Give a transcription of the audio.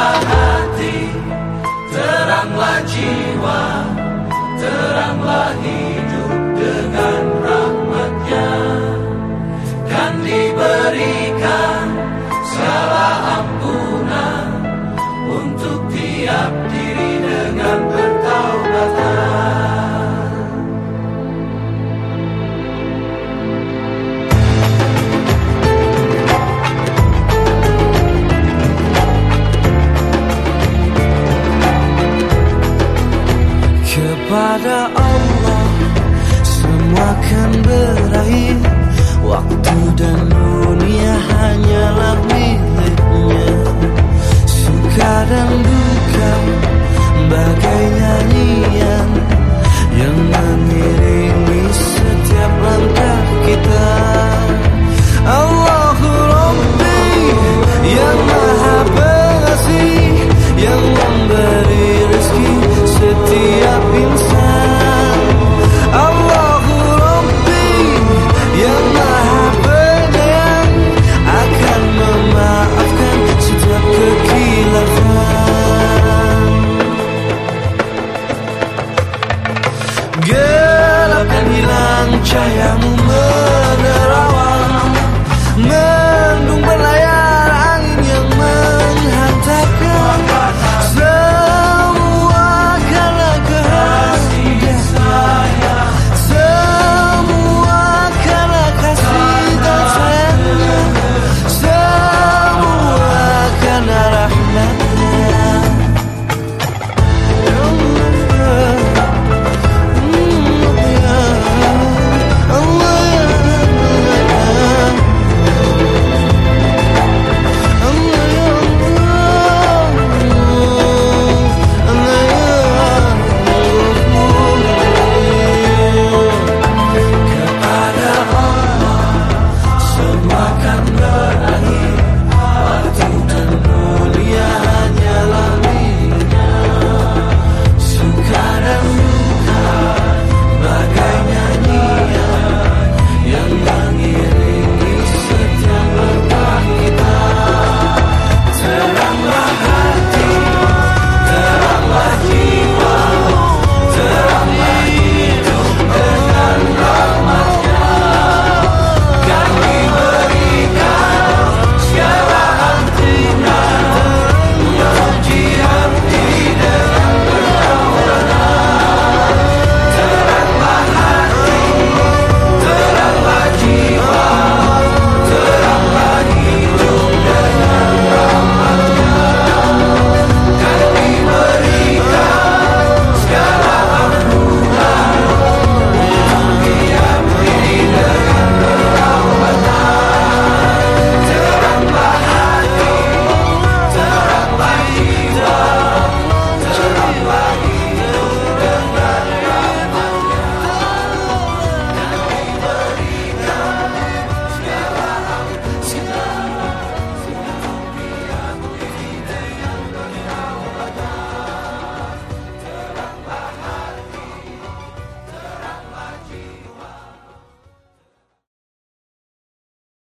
my pada